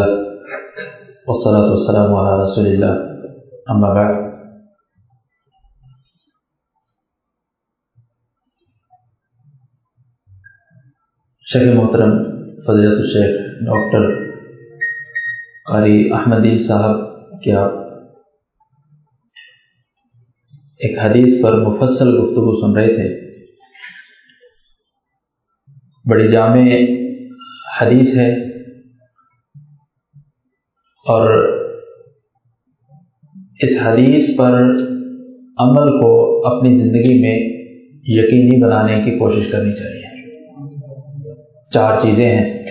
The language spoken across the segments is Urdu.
والصلاة والسلام على رسول الله. أما بعد. شیخ محترم فضیلت الشیخ ڈاکٹر قاری احمدی صاحب کیا ایک حدیث پر مفصل گفتگو سن رہے تھے۔ بڑی جامع حدیث ہے۔ اور اس حدیث پر عمل کو اپنی زندگی میں یقینی بنانے کی کوشش کرنی چاہیے۔ چار چیزیں ہیں۔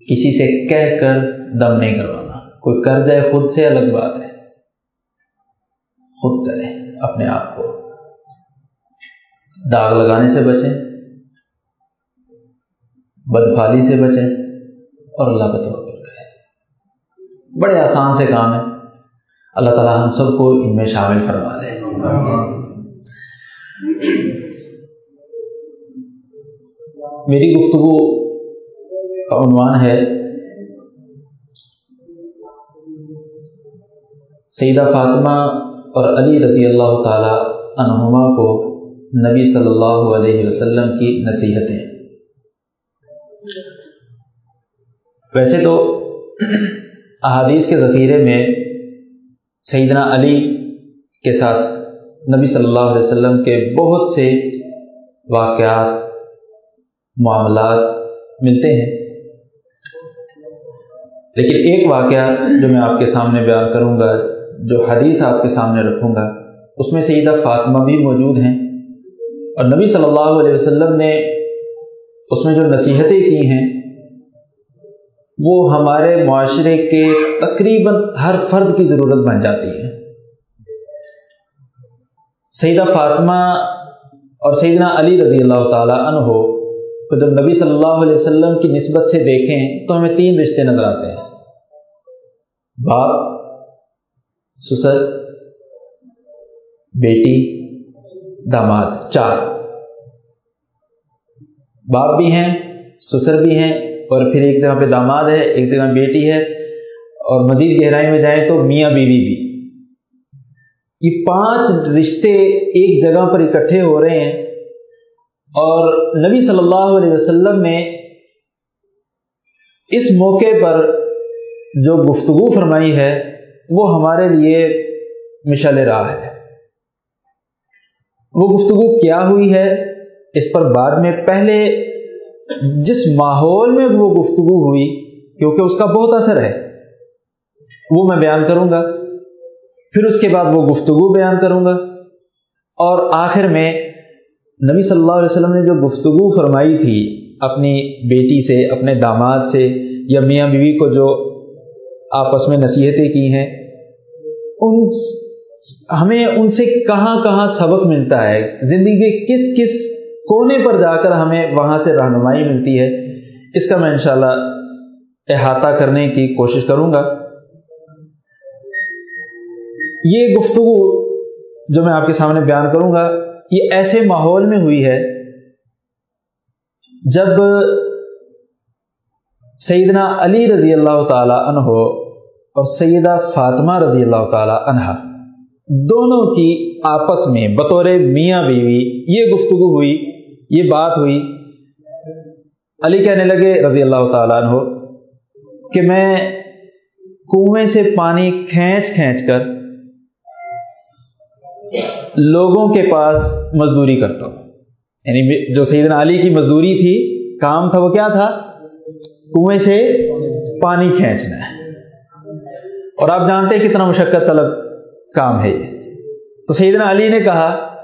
کسی سے کہہ کر دم نہیں کروانا۔ کوئی کر جائے خود سے الگ بات ہے۔ خود کریں اپنے آپ کو۔ داغ لگانے سے بچیں۔ بدفالی سے بچیں اور اللہ کا توقع بڑے آسان سے کام ہے۔ اللہ تعالیٰ ہم سب کو ان میں شامل فرما دے۔ میری گفتگو کا عنوان ہے، سیدہ فاطمہ اور علی رضی اللہ تعالی عنہما کو نبی صلی اللہ علیہ وسلم کی نصیحتیں۔ ویسے تو احادیث کے ذخیرے میں سیدنا علی کے ساتھ نبی صلی اللہ علیہ وسلم کے بہت سے واقعات، معاملات ملتے ہیں۔ لیکن ایک واقعہ جو میں آپ کے سامنے بیان کروں گا، جو حدیث آپ کے سامنے رکھوں گا، اس میں سیدہ فاطمہ بھی موجود ہیں۔ اور نبی صلی اللہ علیہ وسلم نے اس میں جو نصیحتیں کی ہیں وہ ہمارے معاشرے کے تقریباً ہر فرد کی ضرورت بن جاتی ہے۔ سیدہ فاطمہ اور سیدنا علی رضی اللہ تعالیٰ عنہ کو جب نبی صلی اللہ علیہ وسلم کی نسبت سے دیکھیں تو ہمیں تین رشتے نظر آتے ہیں۔ باپ، سسر، بیٹی، داماد، چار۔ باپ بھی ہیں، سسر بھی ہیں اور پھر ایک جگہ پہ داماد ہے، ایک جگہ بیٹی ہے۔ اور مزید گہرائی میں جائیں تو میاں بیوی بھی۔ یہ پانچ رشتے ایک جگہ پر اکٹھے ہو رہے ہیں۔ اور نبی صلی اللہ علیہ وسلم نے اس موقع پر جو گفتگو فرمائی ہے، وہ ہمارے لیے مشل راہ ہے۔ وہ گفتگو کیا ہوئی ہے، اس پر بعد میں پہلے جس ماحول میں وہ گفتگو ہوئی، کیونکہ اس کا بہت اثر ہے، وہ میں بیان کروں گا۔ پھر اس کے بعد وہ گفتگو بیان کروں گا۔ اور آخر میں نبی صلی اللہ علیہ وسلم نے جو گفتگو فرمائی تھی، اپنی بیٹی سے، اپنے داماد سے، یا میاں بیوی کو جو آپس میں نصیحتیں کی ہیں، ان ہمیں ان سے کہاں کہاں سبق ملتا ہے، زندگی کے کس کس کونے پر جا کر ہمیں وہاں سے رہنمائی ملتی ہے۔ اس کا میں انشاءاللہ احاطہ کرنے کی کوشش کروں گا۔ یہ گفتگو جو میں آپ کے سامنے بیان کروں گا، یہ ایسے ماحول میں ہوئی ہے جب سیدنا علی رضی اللہ تعالی عنہ اور سیدہ فاطمہ رضی اللہ تعالی عنہ دونوں کی آپس میں بطور میاں بیوی یہ گفتگو ہوئی۔ یہ بات ہوئی۔ علی کہنے لگے رضی اللہ تعالیٰ عنہ کہ میں کنویں سے پانی کھینچ کھینچ کر لوگوں کے پاس مزدوری کرتا ہوں۔ یعنی جو سیدنا علی کی مزدوری تھی، کام تھا وہ کیا تھا؟ کنویں سے پانی کھینچنا ہے۔ اور آپ جانتے ہیں کتنا مشقت طلب کام ہے یہ۔ تو سیدنا علی نے کہا،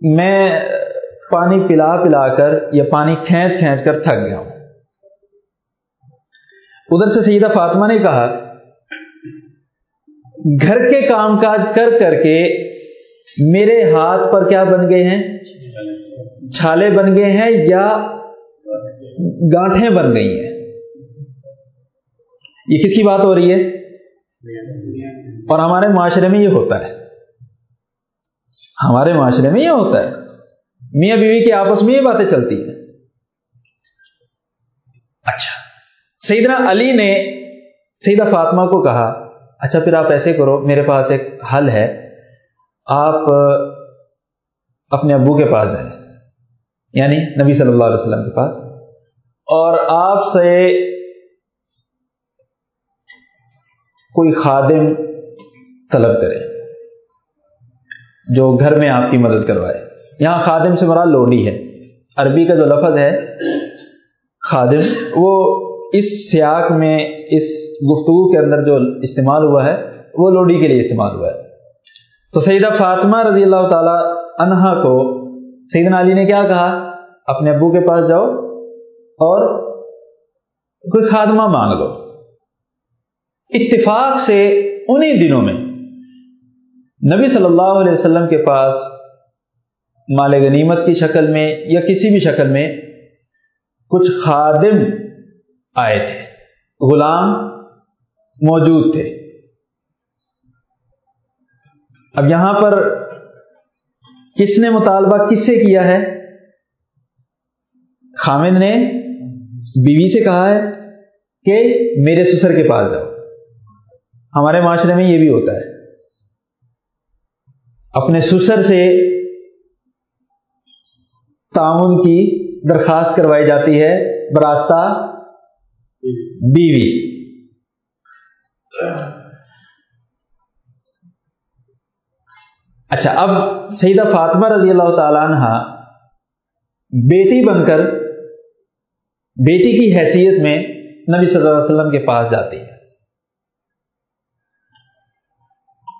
میں پانی پلا پلا کر یا پانی کھینچ کھینچ کر تھک گیا ہوں۔ ادھر سے سیدہ فاطمہ نے کہا، گھر کے کام کاج کر کر کے میرے ہاتھ پر کیا بن گئے ہیں؟ چھالے بن گئے ہیں یا گانٹھیں بن گئی ہیں؟ یہ کس کی بات ہو رہی ہے؟ اور ہمارے معاشرے میں یہ ہوتا ہے۔ ہمارے معاشرے میں یہ ہوتا ہے۔ میاں بیوی کے آپس میں یہ باتیں چلتی ہیں۔ اچھا۔ سیدنا علی نے سیدہ فاطمہ کو کہا اچھا پھر آپ ایسے کرو، میرے پاس ایک حل ہے۔ آپ، اپنے ابو کے پاس جائیں۔ یعنی نبی صلی اللہ علیہ وسلم کے پاس۔ اور آپ سے کوئی خادم طلب کرے جو گھر میں آپ کی مدد کروائے۔ یہاں خادم سے مراد لوڈی ہے۔ عربی کا جو لفظ ہے، خادم، وہ اس سیاق میں، اس گفتگو کے اندر جو استعمال ہوا ہے، وہ لوڈی کے لیے استعمال ہوا ہے۔ تو سیدہ فاطمہ رضی اللہ تعالی عنہا کو سیدنا علی نے کیا کہا؟ اپنے ابو کے پاس جاؤ اور کوئی خادمہ مانگ لو۔ اتفاق سے انہی دنوں میں نبی صلی اللہ علیہ وسلم کے پاس مال غنیمت کی شکل میں یا کسی بھی شکل میں کچھ خادم آئے تھے، غلام موجود تھے۔ اب یہاں پر کس نے مطالبہ کس سے کیا ہے؟ خامد نے بیوی سے کہا ہے کہ میرے سسر کے پاس جاؤ۔ ہمارے معاشرے میں یہ بھی ہوتا ہے۔ اپنے سسر سے تعاون کی درخواست کروائی جاتی ہے براستہ بیوی۔ اچھا اب سیدہ فاطمہ رضی اللہ تعالیٰ عنہ بیٹی بن کر بیٹی کی حیثیت میں نبی صلی اللہ علیہ وسلم کے پاس جاتی ہے۔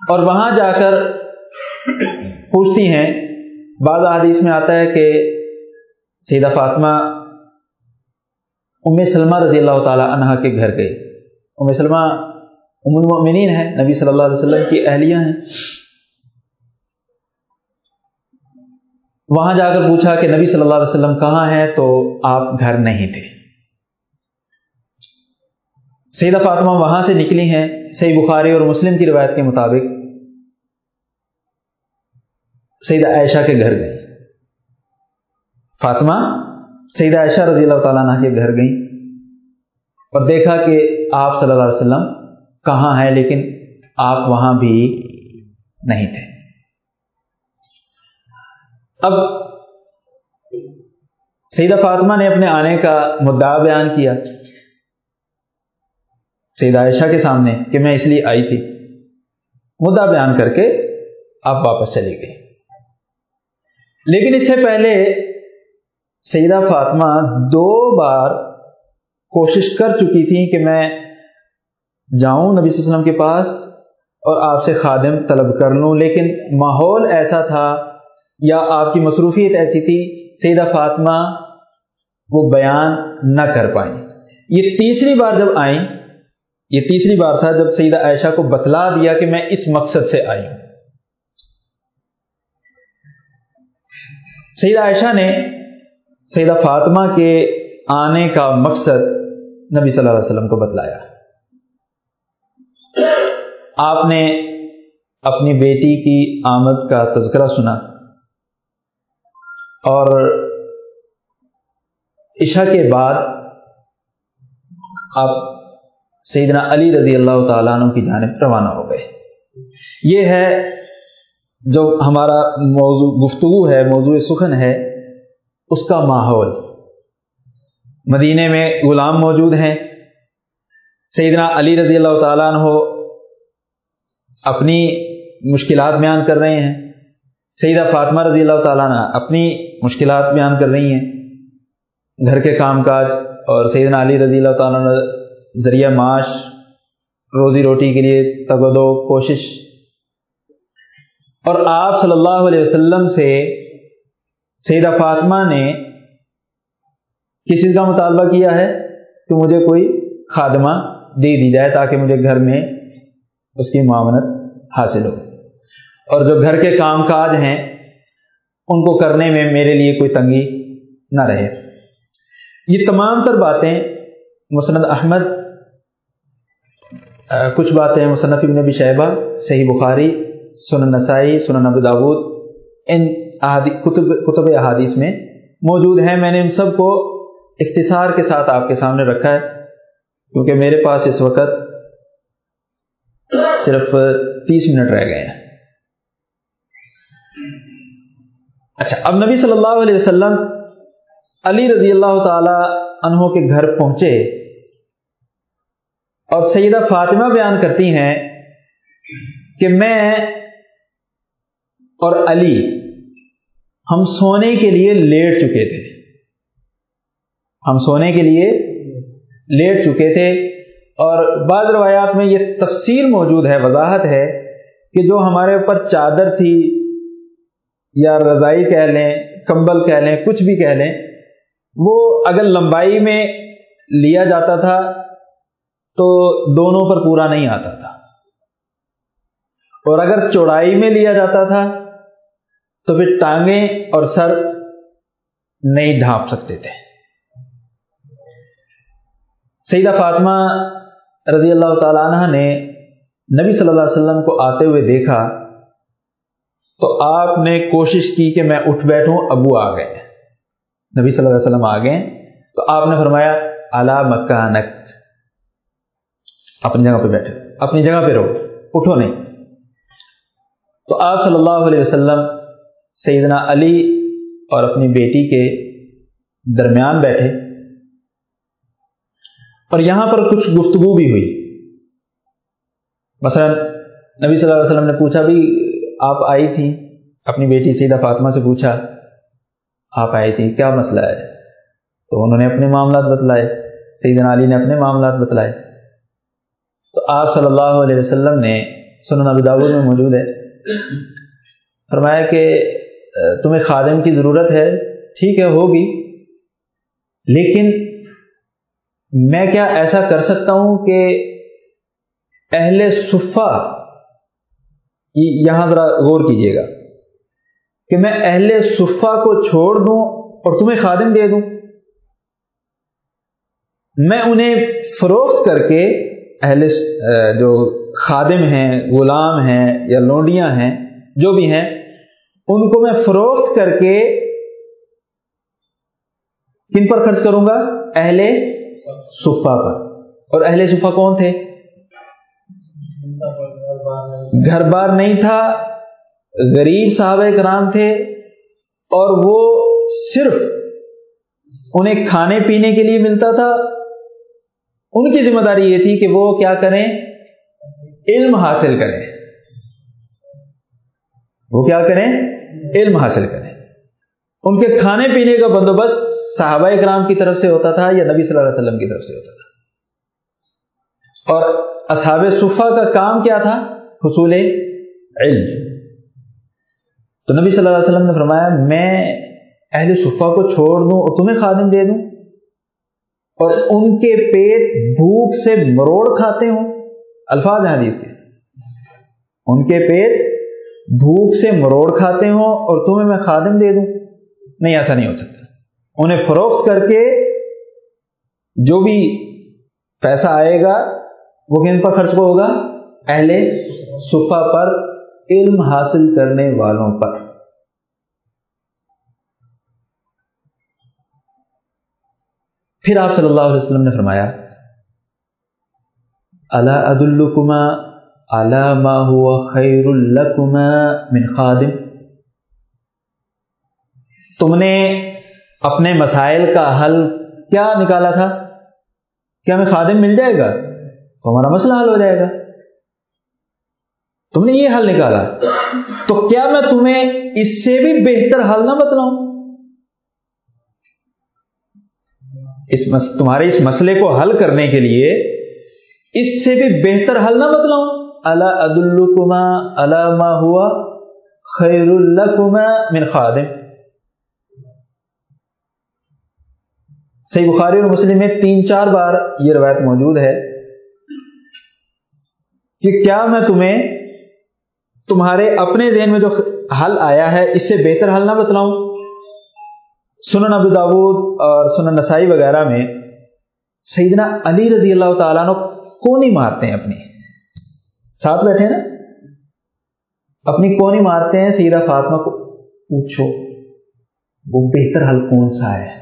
اور وہاں جا کر پوچھتی ہیں، بعض حدیث میں آتا ہے کہ سیدہ فاطمہ ام سلمہ رضی اللہ تعالی عنہ کے گھر گئی ام سلمہ ام المؤمنین ہے نبی صلی اللہ علیہ وسلم کی اہلیہ ہیں۔ وہاں جا کر پوچھا کہ نبی صلی اللہ علیہ وسلم کہاں ہیں، تو آپ گھر نہیں تھے۔ سیدہ فاطمہ وہاں سے نکلی ہیں، صحیح بخاری اور مسلم کی روایت کے مطابق۔ سیدہ عائشہ کے گھر گئی فاطمہ سیدہ عائشہ رضی اللہ تعالیٰ عنہ کے گھر گئی اور دیکھا کہ آپ صلی اللہ علیہ وسلم کہاں ہیں لیکن آپ وہاں بھی نہیں تھے۔ اب سیدہ فاطمہ نے اپنے آنے کا مدعا بیان کیا۔ سیدہ عائشہ کے سامنے کہ میں اس لیے آئی تھی۔ مدعا بیان کر کے آپ واپس چلی گئی لیکن اس سے پہلے سیدہ فاطمہ دو بار کوشش کر چکی تھی کہ میں جاؤں نبی صلی اللہ علیہ وسلم کے پاس اور آپ سے خادم طلب کر لوں، لیکن ماحول ایسا تھا یا آپ کی مصروفیت ایسی تھی، سیدہ فاطمہ وہ بیان نہ کر پائیں۔ یہ تیسری بار جب آئیں، یہ تیسری بار تھا جب سیدہ عائشہ کو بتلا دیا کہ میں اس مقصد سے آئی ہوں۔ سیدہ عائشہ نے سیدہ فاطمہ کے آنے کا مقصد نبی صلی اللہ علیہ وسلم کو بتلایا۔ آپ نے اپنی بیٹی کی آمد کا تذکرہ سنا اور عشاء کے بعد آپ سیدنا علی رضی اللہ تعالیٰ عنہ کی جانب روانہ ہو گئے۔ یہ ہے جو ہمارا موضوع، گفتگو ہے، موضوع سخن ہے۔ اس کا ماحول۔ مدینے میں غلام موجود ہیں۔ سیدنا علی رضی اللہ تعالیٰ عنہ اپنی مشکلات بیان کر رہے ہیں۔ سیدہ فاطمہ رضی اللہ تعالیٰ عنہ اپنی مشکلات بیان کر رہی ہیں۔ گھر کے کام کاج اور سیدنا علی رضی اللہ تعالیٰ عنہ ذریعہ معاش، روزی روٹی کے لیے تگ و دو کوشش۔ اور آپ صلی اللہ علیہ وسلم سے سیدہ فاطمہ نے کس چیز کا مطالبہ کیا ہے کہ مجھے کوئی خادمہ دے دی جائے تاکہ مجھے گھر میں اس کی معاونت حاصل ہو؟ اور جو گھر کے کام کاج ہیں، ان کو کرنے میں میرے لیے کوئی تنگی نہ رہے۔ یہ تمام تر باتیں مسند احمد کچھ باتیں مصنف ابن نبی شہبہ صحیح بخاری، سنن نسائی، سنن ابو داود، ان کتب کتب احادیث میں موجود ہیں۔ میں نے ان سب کو اختصار کے ساتھ آپ کے سامنے رکھا ہے، کیونکہ میرے پاس اس وقت صرف تیس منٹ رہ گئے ہیں۔ اچھا اب نبی صلی اللہ علیہ وسلم علی رضی اللہ تعالی عنہ کے گھر پہنچے اور سیدہ فاطمہ بیان کرتی ہیں کہ میں اور علی ہم سونے کے لیے لیٹ چکے تھے۔ ہم سونے کے لیے لیٹ چکے تھے۔ اور بعض روایات میں یہ تفصیل موجود ہے، وضاحت ہے کہ جو ہمارے اوپر چادر تھی یا رضائی کہہ لیں، کمبل کہہ لیں، کچھ بھی کہہ لیں، وہ اگر لمبائی میں لیا جاتا تھا تو دونوں پر پورا نہیں آتا تھا۔ اور اگر چوڑائی میں لیا جاتا تھا تو پھر ٹانگیں اور سر نہیں ڈھانپ سکتے تھے۔ سیدہ فاطمہ رضی اللہ تعالیٰ عنہ نے نبی صلی اللہ علیہ وسلم کو آتے ہوئے دیکھا تو آپ نے کوشش کی کہ میں اٹھ بیٹھوں، ابو آ گئے۔ نبی صلی اللہ علیہ وسلم آ گئے۔ تو آپ نے فرمایا اعلی مکانک اپنی جگہ پہ بیٹھے۔ اپنی جگہ پہ رہو، اٹھو نہیں۔ تو آپ صلی اللہ علیہ وسلم سیدنا علی اور اپنی بیٹی کے درمیان بیٹھے۔ اور یہاں پر کچھ گفتگو بھی ہوئی۔ مثلا نبی صلی اللہ علیہ وسلم نے پوچھا بھی، آپ آئی تھی اپنی بیٹی سیدہ فاطمہ سے پوچھا، آپ آئی تھی کیا مسئلہ ہے؟ تو انہوں نے اپنے معاملات بتلائے، سیدنا علی نے اپنے معاملات بتلائے۔ تو آپ صلی اللہ علیہ وسلم نے سنن ابو داود میں موجود ہے۔ فرمایا کہ تمہیں خادم کی ضرورت ہے، ٹھیک ہے، ہوگی۔ لیکن میں کیا ایسا کر سکتا ہوں کہ اہل صفا یہاں ذرا غور کیجیے گا، کہ میں اہل صفا کو چھوڑ دوں اور تمہیں خادم دے دوں۔ میں انہیں فروخت کر کے اہل جو خادم ہیں، غلام ہیں یا لونڈیاں ہیں، جو بھی ہیں ان کو میں فروخت کر کے کن پر خرچ کروں گا؟ اہل صفا پر۔ اور اہل صفا کون تھے؟ گھر بار نہیں تھا، غریب صحابہ کرام تھے، اور وہ صرف انہیں کھانے پینے کے لیے ملتا تھا۔ ان کی ذمہ داری یہ تھی کہ وہ کیا کریں؟ علم حاصل کریں۔ وہ کیا کریں؟ علم حاصل کریں۔ ان کے کھانے پینے کا بندوبست صحابہ کرام کی طرف سے ہوتا تھا یا نبی صلی اللہ علیہ وسلم کی طرف سے ہوتا تھا؟ اور اصحاب صفا کا کام کیا تھا؟ حصول علم۔ تو نبی صلی اللہ علیہ وسلم نے فرمایا، میں اہل صفا کو چھوڑ دوں اور تمہیں خادم دے دوں۔ اور ان کے پیٹ بھوک سے مروڑ کھاتے ہوں۔ الفاظ ہیں حدیث کے۔ ان کے پیٹ بھوک سے مروڑ کھاتے ہوں اور تمہیں میں خادم دے دوں؟ نہیں، ایسا نہیں ہو سکتا۔ انہیں فروخت کر کے جو بھی پیسہ آئے گا، وہ کن پر خرچ ہوگا؟ اہل صفا پر، علم حاصل کرنے والوں پر۔ پھر آپ صلی اللہ علیہ وسلم نے فرمایا اللہ عد الکما علامہ ہوا خیر الکما من خادم. تم نے اپنے مسائل کا حل کیا نکالا تھا؟ کیا ہمیں خادم مل جائے گا؟ تو ہمارا مسئلہ حل ہو جائے گا۔ تم نے یہ حل نکالا۔ تو کیا میں تمہیں اس سے بھی بہتر حل نہ بتلاؤں؟ اس مس... تمہارے اس مسئلے کو حل کرنے کے لیے اس سے بھی بہتر حل نہ بتلاؤں۔ اللہ عد الکما علامہ ہوا خیر الکما من خادم صحیح بخاری اور مسلم میں تین چار بار یہ روایت موجود ہے کہ کیا میں تمہیں تمہارے اپنے ذہن میں جو حل آیا ہے اس سے بہتر حل نہ بتلاؤں؟ سنن ابو داود اور سنن نسائی وغیرہ میں سیدنا علی رضی اللہ تعالیٰ نے کون ہی مارتے ہیں اپنی۔ ساتھ بیٹھے نا؟ اپنی کون ہی مارتے ہیں سیدہ فاطمہ کو پوچھو، وہ بہتر حل کون سا ہے؟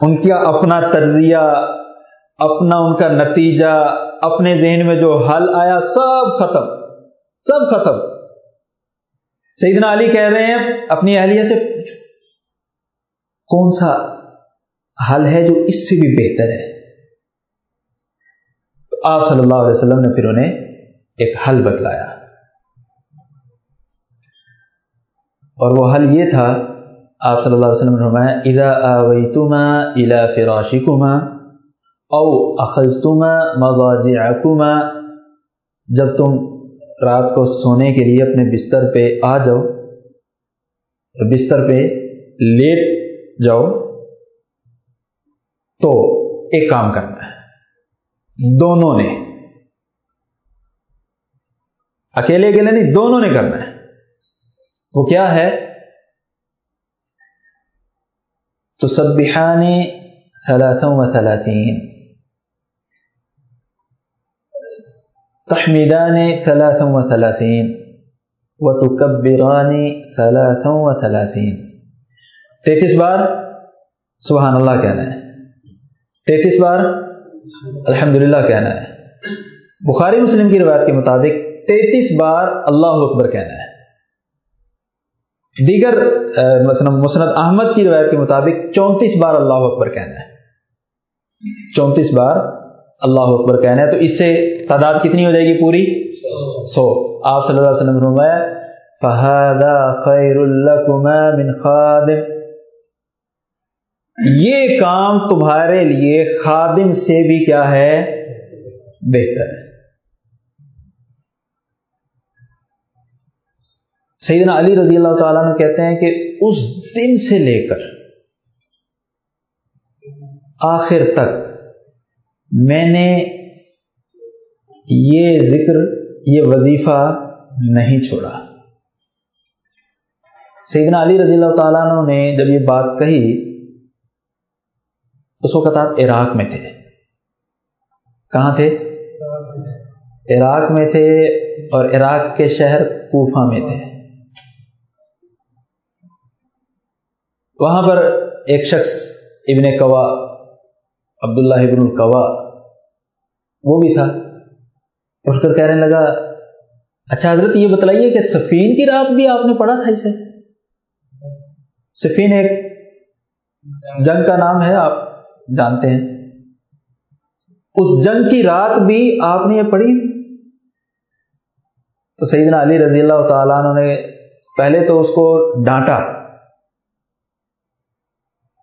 ان کا اپنا تجزیہ، اپنا ان کا نتیجہ، اپنے ذہن میں جو حل آیا، سب ختم سب ختم۔ سیدنا علی کہہ رہے ہیں، اپنی اہلیہ سے کون سا حل ہے جو اس سے بھی بہتر ہے؟ آپ صلی اللہ علیہ وسلم نے پھر انہیں ایک حل بتلایا۔ اور وہ حل یہ تھا، آپ صلی اللہ علیہ وسلم نے فرمایا، اذا آویتما الى فراشکما او اخذتما مضاجعکما، جب تم رات کو سونے کے لیے اپنے بستر پہ آ جاؤ، بستر پہ لیٹ جاؤ، تو ایک کام کرنا ہے۔ دونوں نے۔ اکیلے اکیلے نہیں، دونوں نے کرنا ہے۔ وہ کیا ہے؟ تو سبحانی ثلاثا و ثلاثین۔ تحمیدان ثلاثا و ثلاثین۔ و تکبران ثلاثا و ثلاثین۔ تینتیس بار سبحان اللہ کہنا ہے۔ تینتیس بار الحمدللہ کہنا ہے۔ بخاری مسلم کی روایت کے مطابق تینتیس بار اللہ اکبر کہنا ہے۔ دیگر مثلا مسند احمد کی روایت کے مطابق چونتیس بار اللہ اکبر کہنا ہے۔ چونتیس بار اللہ اکبر کہنا ہے، تو اس سے تعداد کتنی ہو جائے گی پوری؟ سو۔ آپ صلی اللہ علیہ وسلم فرمایا خیر لکما من خادم یہ کام تمہارے لیے خادم سے بھی کیا ہے؟ بہتر ہے۔ سیدنا علی رضی اللہ تعالیٰ نے کہتے ہیں کہ اس دن سے لے کر آخر تک میں نے یہ ذکر، یہ وظیفہ نہیں چھوڑا۔ سیدنا علی رضی اللہ تعالیٰ نے جب یہ بات کہی اس وقت آپ عراق میں تھے۔ کہاں تھے؟ عراق میں تھے اور عراق کے شہر کوفہ میں تھے۔ وہاں پر ایک شخص، ابن کوا، عبداللہ ابن القوا وہ بھی تھا۔ اٹھ کر کہنے لگا اچھا حضرت، یہ بتلائیے کہ سفین کی رات بھی آپ نے پڑھا تھا اسے؟ سفین ایک جنگ کا نام ہے، آپ جانتے ہیں۔ اس جنگ کی رات بھی آپ نے یہ پڑھی؟ تو سیدنا علی رضی اللہ تعالیٰ نے پہلے تو اس کو ڈانٹا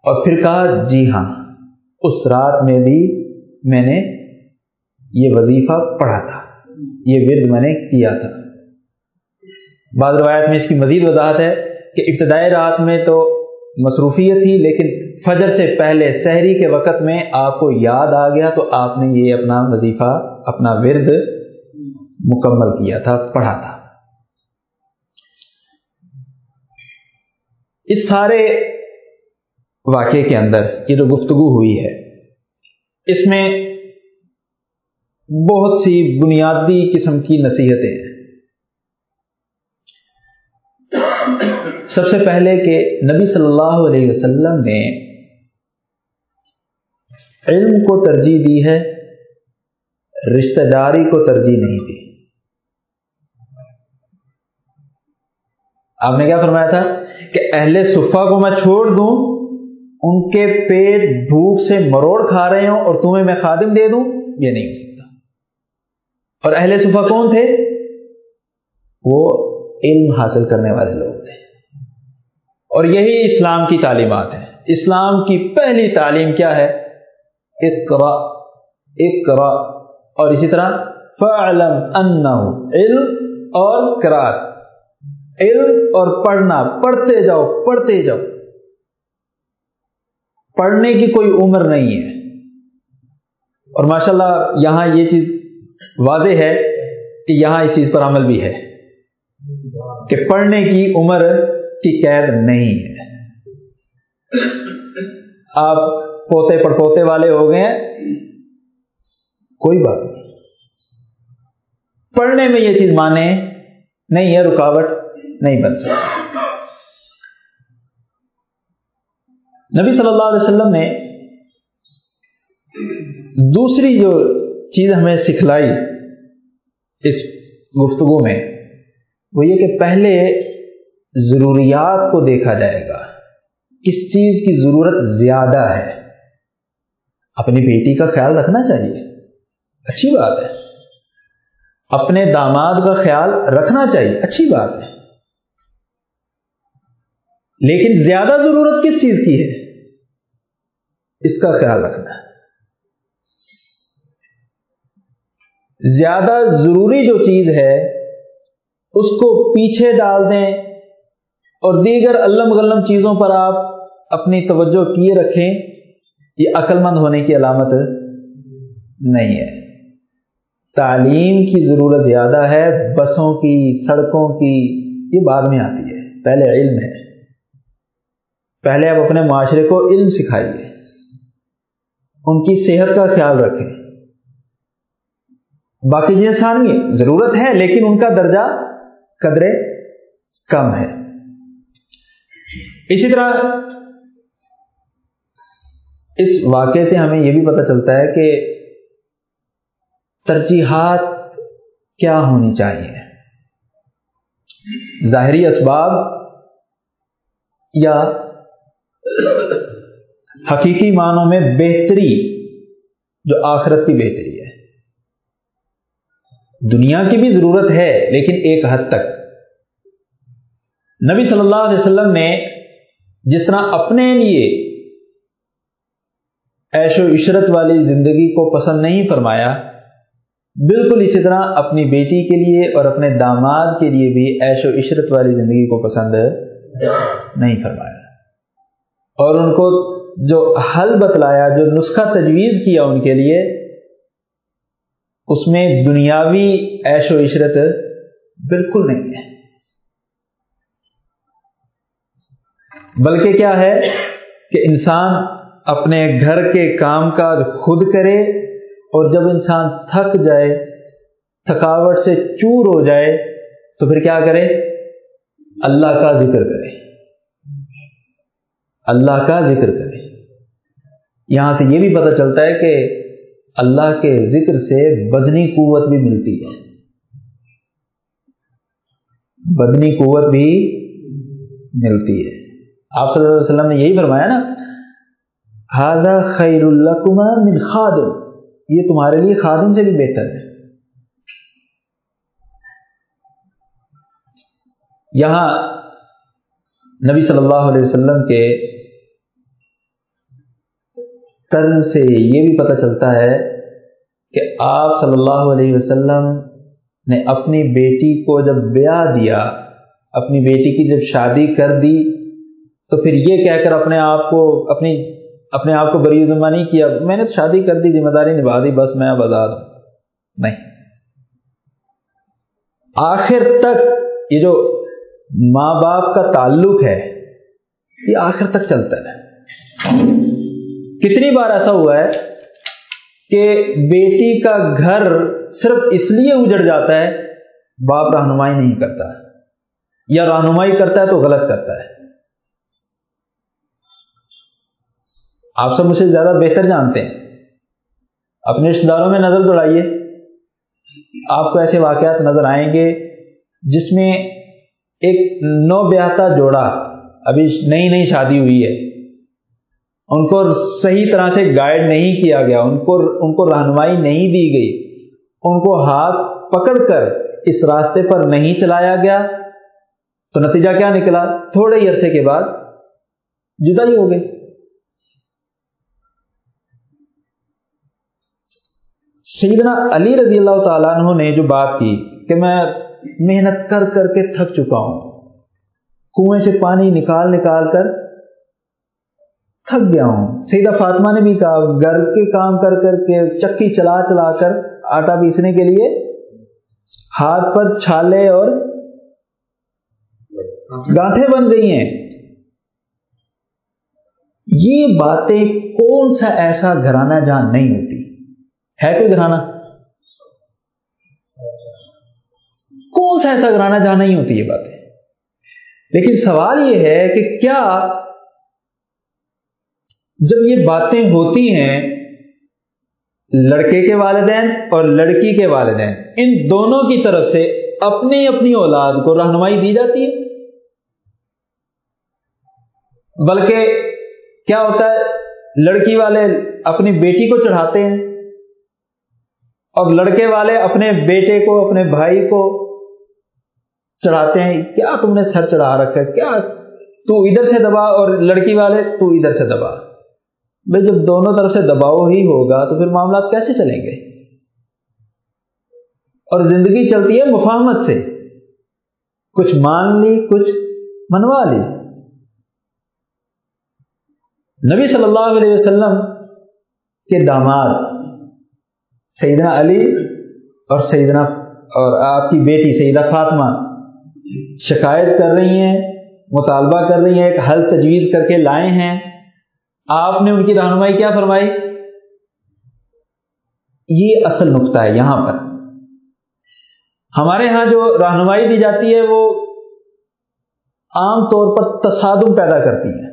اور پھر کہا جی ہاں اس رات میں بھی میں نے یہ وظیفہ پڑھا تھا، یہ ورد میں نے کیا تھا۔ بعض روایت میں اس کی مزید وضاحت ہے کہ ابتدائی رات میں تو مصروفیت تھی، لیکن فجر سے پہلے شہری کے وقت میں آپ کو یاد آ گیا تو آپ نے یہ اپنا وظیفہ، اپنا ورد مکمل کیا تھا، پڑھا تھا۔ اس سارے واقعے کے اندر یہ جو گفتگو ہوئی ہے، اس میں بہت سی بنیادی قسم کی نصیحتیں ہیں۔ سب سے پہلے کہ نبی صلی اللہ علیہ وسلم نے علم کو ترجیح دی ہے، رشتہ داری کو ترجیح نہیں دی۔ آپ نے کیا فرمایا تھا؟ کہ اہل صفا کو میں چھوڑ دوں، ان کے پیٹ بھوک سے مروڑ کھا رہے ہوں اور تمہیں میں خادم دے دوں، یہ نہیں ہو سکتا۔ اور اہل صفحہ کون تھے؟ وہ علم حاصل کرنے والے لوگ تھے۔ اور یہی اسلام کی تعلیمات ہیں۔ اسلام کی پہلی تعلیم کیا ہے؟ اقرا اقرا اور اسی طرح فعلم علم اور کرار علم اور پڑھنا، پڑھتے جاؤ پڑھتے جاؤ۔ پڑھنے کی کوئی عمر نہیں ہے۔ اور ماشاءاللہ یہاں یہ چیز واضح ہے کہ یہاں اس چیز پر عمل بھی ہے کہ پڑھنے کی عمر کی قید نہیں ہے۔ آپ پوتے پڑپوتے والے ہو گئے ہیں۔ کوئی بات نہیں۔ پڑھنے میں یہ چیز مانے، نہیں ہے، رکاوٹ نہیں بن سکتی۔ نبی صلی اللہ علیہ وسلم نے دوسری جو چیز ہمیں سکھلائی اس گفتگو میں، وہ یہ کہ پہلے ضروریات کو دیکھا جائے گا۔ کس چیز کی ضرورت زیادہ ہے۔ اپنی بیٹی کا خیال رکھنا چاہیے۔ اچھی بات ہے۔ اپنے داماد کا خیال رکھنا چاہیے۔ اچھی بات ہے۔ لیکن زیادہ ضرورت کس چیز کی ہے؟ اس کا خیال رکھنا۔ زیادہ ضروری جو چیز ہے، اس کو پیچھے ڈال دیں اور دیگر علم غلم چیزوں پر آپ اپنی توجہ کیے رکھیں۔ یہ عقل مند ہونے کی علامت نہیں ہے۔ تعلیم کی ضرورت زیادہ ہے، بسوں کی، سڑکوں کی، یہ بعد میں آتی ہے۔ پہلے علم ہے۔ پہلے آپ اپنے معاشرے کو علم سکھائیے۔ ان کی صحت کا خیال رکھیں۔ باقی چیزیں ضرورت ہے، لیکن ان کا درجہ قدرے کم ہے۔ اسی طرح اس واقعے سے ہمیں یہ بھی پتہ چلتا ہے کہ ترجیحات کیا ہونی چاہیے؟ ظاہری اسباب یا حقیقی معنوں میں بہتری جو آخرت کی بہتری ہے۔ دنیا کی بھی ضرورت ہے، لیکن ایک حد تک۔ نبی صلی اللہ علیہ وسلم نے جس طرح اپنے لیے عیش و عشرت والی زندگی کو پسند نہیں فرمایا، بالکل اسی طرح اپنی بیٹی کے لیے اور اپنے داماد کے لیے بھی عیش و عشرت والی زندگی کو پسند نہیں فرمایا۔ اور ان کو جو حل بتلایا، جو نسخہ تجویز کیا ان کے لیے، اس میں دنیاوی عیش و عشرت بالکل نہیں ہے۔ بلکہ کیا ہے کہ انسان اپنے گھر کے کام کاج خود کرے اور جب انسان تھک جائے، تھکاوٹ سے چور ہو جائے، تو پھر کیا کرے؟ اللہ کا ذکر کرے۔ اللہ کا ذکر کرے۔ یہاں سے یہ بھی پتہ چلتا ہے کہ اللہ کے ذکر سے بدنی قوت بھی ملتی ہے۔ بدنی قوت بھی ملتی ہے۔ آپ صلی اللہ علیہ وسلم نے یہی فرمایا نا خیر اللہ من خادم. یہ تمہارے لیے خادم سے بھی بہتر ہے. یہاں نبی صلی اللہ علیہ وسلم کے طرز سے یہ بھی پتہ چلتا ہے کہ آپ صلی اللہ علیہ وسلم نے اپنی بیٹی کو جب بیاہ دیا، اپنی بیٹی کی جب شادی کر دی، تو پھر یہ کہہ کر اپنے آپ کو، اپنی اپنے آپ کو بری ذمہ نہیں کیا۔ میں نے شادی کر دی، ذمہ داری نبھا دی، بس میں اب آزاد ہوں۔ نہیں۔ آخر تک یہ جو ماں باپ کا تعلق ہے، یہ آخر تک چلتا ہے۔ کتنی بار ایسا ہوا ہے کہ بیٹی کا گھر صرف اس لیے اجڑ جاتا ہے، باپ رہنمائی نہیں کرتا۔ یا رہنمائی کرتا ہے تو غلط کرتا ہے۔ آپ سب مجھے زیادہ بہتر جانتے ہیں۔ اپنے رشتے داروں میں نظر دوڑائیے۔ آپ کو ایسے واقعات نظر آئیں گے جس میں ایک نو بیاہتا جوڑا ابھی نئی نئی شادی ہوئی ہے۔ ان کو صحیح طرح سے گائیڈ نہیں کیا گیا، ان کو ان کو رہنمائی نہیں دی گئی۔ ان کو ہاتھ پکڑ کر اس راستے پر نہیں چلایا گیا۔ تو نتیجہ کیا نکلا؟ تھوڑے ہی عرصے کے بعد جدا ہی ہو گئی سیدنا علی رضی اللہ تعالیٰ عنہ نے جو بات کی کہ میں محنت کر کر کے تھک چکا ہوں، کنویں سے پانی نکال نکال کر تھک گیا ہوں۔ سیدہ فاطمہ نے بھی کہا، گھر کے کام کر کر کے چکی چلا چلا کر آٹا پیسنے کے لیے ہاتھ پر چھالے اور گانٹھیں بن گئی ہیں۔ یہ باتیں کون سا ایسا گھرانہ جہاں نہیں ہوتی؟ ہے کوئی گھرانا کون سا ایسا گھرانا جہاں نہیں ہوتی یہ باتیں؟ لیکن سوال یہ ہے کہ کیا جب یہ باتیں ہوتی ہیں لڑکے کے والدین اور لڑکی کے والدین، ان دونوں کی طرف سے اپنی اپنی اولاد کو رہنمائی دی جاتی ہے؟ بلکہ کیا ہوتا ہے، لڑکی والے اپنی بیٹی کو چڑھاتے ہیں؟ اور لڑکے والے اپنے بیٹے کو، اپنے بھائی کو چڑھاتے ہیں، کیا تم نے سر چڑھا رکھا ہے؟ کیا؟ تو ادھر سے دبا اور لڑکی والے تو ادھر سے دبا۔ بھائی جب دونوں طرف سے دباؤ ہی ہوگا تو پھر معاملات کیسے چلیں گے؟ اور زندگی چلتی ہے مفاہمت سے۔ کچھ مان لی، کچھ منوا لی۔ نبی صلی اللہ علیہ وسلم کے داماد سیدنا علی اور سیدنا اور آپ کی بیٹی سیدہ فاطمہ شکایت کر رہی ہیں، مطالبہ کر رہی ہیں، ایک حل تجویز کر کے لائے ہیں۔ آپ نے ان کی رہنمائی کیا فرمائی؟ یہ اصل نقطہ ہے یہاں پر۔ ہمارے ہاں جو رہنمائی دی جاتی ہے، وہ عام طور پر تصادم پیدا کرتی ہے۔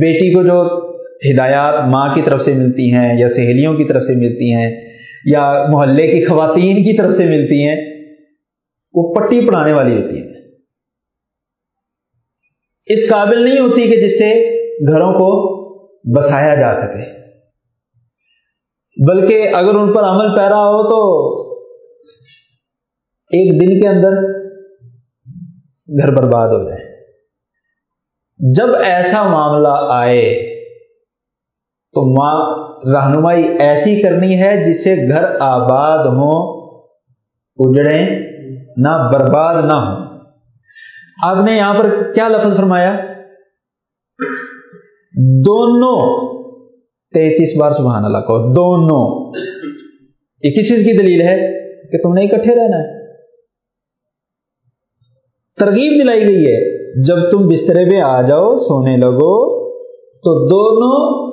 بیٹی کو جو ہدایات ماں کی طرف سے ملتی ہیں یا سہیلیوں کی طرف سے ملتی ہیں یا محلے کی خواتین کی طرف سے ملتی ہیں، وہ پٹی پڑھانے والی ہوتی ہے اس قابل نہیں ہوتی کہ جس سے گھروں کو بسایا جا سکے۔ بلکہ اگر ان پر عمل پیرا ہو تو ایک دن کے اندر گھر برباد ہو جائے۔ جب ایسا معاملہ آئے تو ماں رہنمائی ایسی کرنی ہے جس سے گھر آباد ہوں اجڑے نہ، برباد نہ ہو آپ نے یہاں پر کیا لفظ فرمایا؟ دونوں۔ تینتیس بار سبحان اللہ کو دونوں۔ یہ کس چیز کی دلیل ہے؟ کہ تم نے اکٹھے رہنا ہے۔ ترغیب دلائی گئی ہے، جب تم بسترے پہ آ جاؤ، سونے لگو، تو دونوں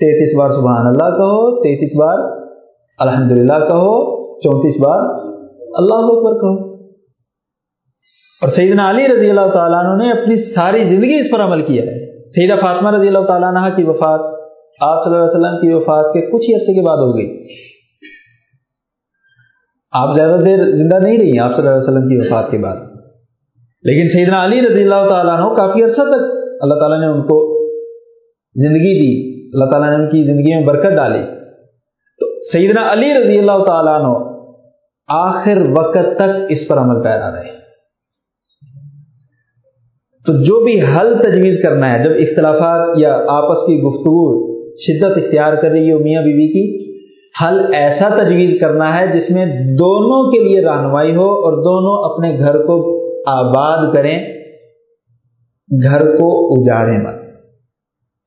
تینتیس بار سبحان اللہ کہو، تینتیس بار الحمد للہ کہو، چونتیس بار اللہ اکبر کہو۔ اور سیدنا علی رضی اللہ تعالیٰ عنہ نے اپنی ساری زندگی اس پر عمل کیا ہے۔ سیدہ فاطمہ رضی اللہ تعالیٰ عنہ کی وفات، آپ صلی اللہ علیہ وسلم کی وفات کے کچھ ہی عرصے کے بعد ہو گئی۔ آپ زیادہ دیر زندہ نہیں رہی آپ صلی اللہ علیہ وسلم کی وفات کے بعد۔ لیکن سیدنا علی رضی اللہ تعالیٰ عنہ کافی عرصہ تک اللہ تعالیٰ نے ان کو زندگی دی۔ اللہ تعالیٰ نے ان کی زندگی میں برکت ڈالی۔ تو سیدنا علی رضی اللہ تعالیٰ عنہ آخر وقت تک اس پر عمل پیرا رہے تو جو بھی حل تجویز کرنا ہے، جب اختلافات یا آپس کی گفتگو شدت اختیار کر رہی ہو میاں بیوی کی، حل ایسا تجویز کرنا ہے جس میں دونوں کے لیے رہنمائی ہو اور دونوں اپنے گھر کو آباد کریں، گھر کو اجاڑیں مت۔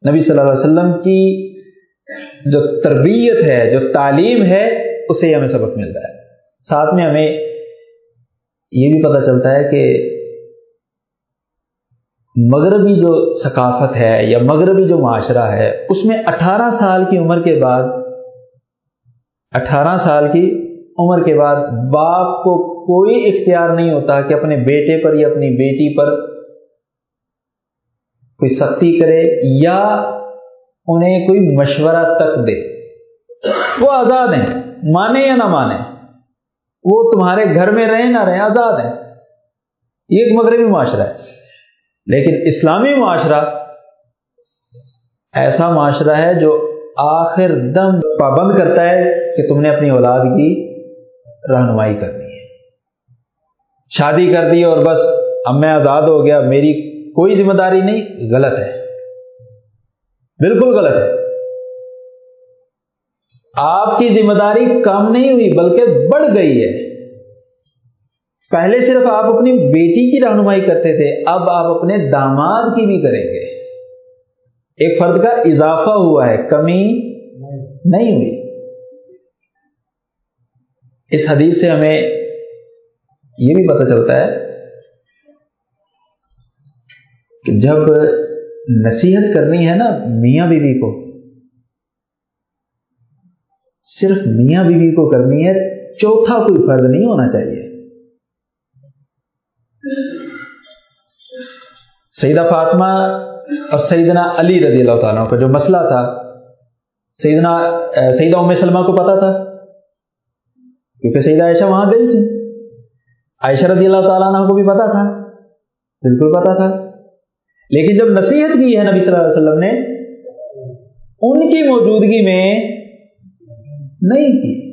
نبی صلی اللہ علیہ وسلم کی جو تربیت ہے، جو تعلیم ہے، اسے ہمیں سبق ملتا ہے۔ ساتھ میں ہمیں یہ بھی پتہ چلتا ہے کہ مغربی جو ثقافت ہے یا مغربی جو معاشرہ ہے، اس میں اٹھارہ سال کی عمر کے بعد، اٹھارہ سال کی عمر کے بعد باپ کو کوئی اختیار نہیں ہوتا کہ اپنے بیٹے پر یا اپنی بیٹی پر کوئی سختی کرے یا انہیں کوئی مشورہ تک دے۔ وہ آزاد ہیں، مانے یا نہ مانے، وہ تمہارے گھر میں رہیں نہ رہیں، آزاد ہیں۔ یہ ایک مغربی معاشرہ ہے۔ لیکن اسلامی معاشرہ ایسا معاشرہ ہے جو آخر دم پابند کرتا ہے کہ تم نے اپنی اولاد کی رہنمائی کرنی ہے۔ شادی کر دی اور بس اب میں آزاد ہو گیا، میری کوئی ذمہ داری نہیں، غلط ہے۔ بالکل غلط ہے۔ آپ کی ذمہ داری کم نہیں ہوئی، بلکہ بڑھ گئی ہے۔ پہلے صرف آپ اپنی بیٹی کی رہنمائی کرتے تھے، اب آپ اپنے داماد کی بھی کریں گے۔ ایک فرد کا اضافہ ہوا ہے، کمی نہیں ہوئی۔ اس حدیث سے ہمیں یہ بھی پتہ چلتا ہے کہ جب نصیحت کرنی ہے نا میاں بیوی کو، صرف میاں بیوی کو کرنی ہے، چوتھا کوئی فرد نہیں ہونا چاہیے۔ سیدہ فاطمہ اور سیدنا علی رضی اللہ تعالیٰ کا جو مسئلہ تھا، سیدنا، سیدہ ام سلمہ کو پتا تھا، کیونکہ سیدہ عائشہ وہاں گئی تھی۔ عائشہ رضی اللہ تعالیٰ عنہ کو بھی پتا تھا، بالکل پتا تھا۔ لیکن جب نصیحت کی ہے نبی صلی اللہ علیہ وسلم نے، ان کی موجودگی میں نہیں کی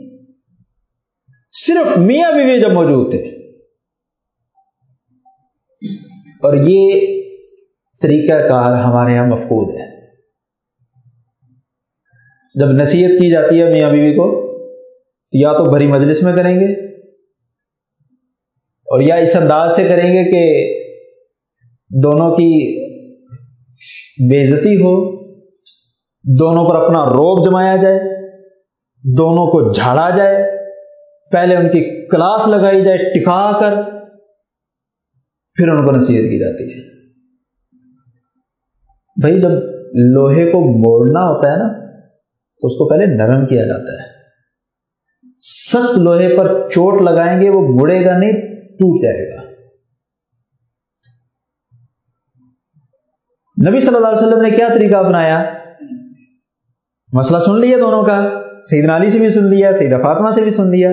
صرف میاں بیوی جب موجود تھے۔ اور یہ طریقہ کار ہمارے یہاں مفقود ہے۔ جب نصیحت کی جاتی ہے میاں بیوی کو، تو یا تو بھری مجلس میں کریں گے، اور یا اس انداز سے کریں گے کہ دونوں کی بےزتی ہو، دونوں پر اپنا روب جمایا جائے، دونوں کو جھاڑا جائے، پہلے ان کی کلاس لگائی جائے، ٹکا کر، پھر ان کو نصیحت کی جاتی ہے۔ بھائی، جب لوہے کو موڑنا ہوتا ہے نا، تو اس کو پہلے نرم کیا جاتا ہے۔ سخت لوہے پر چوٹ لگائیں گے، وہ مڑے گا نہیں، ٹوٹ جائے گا۔ نبی صلی اللہ علیہ وسلم نے کیا طریقہ اپنایا؟ مسئلہ سن لیا دونوں کا۔ سیدنا علی سے بھی سن لیا، سیدہ فاطمہ سے بھی سن لیا۔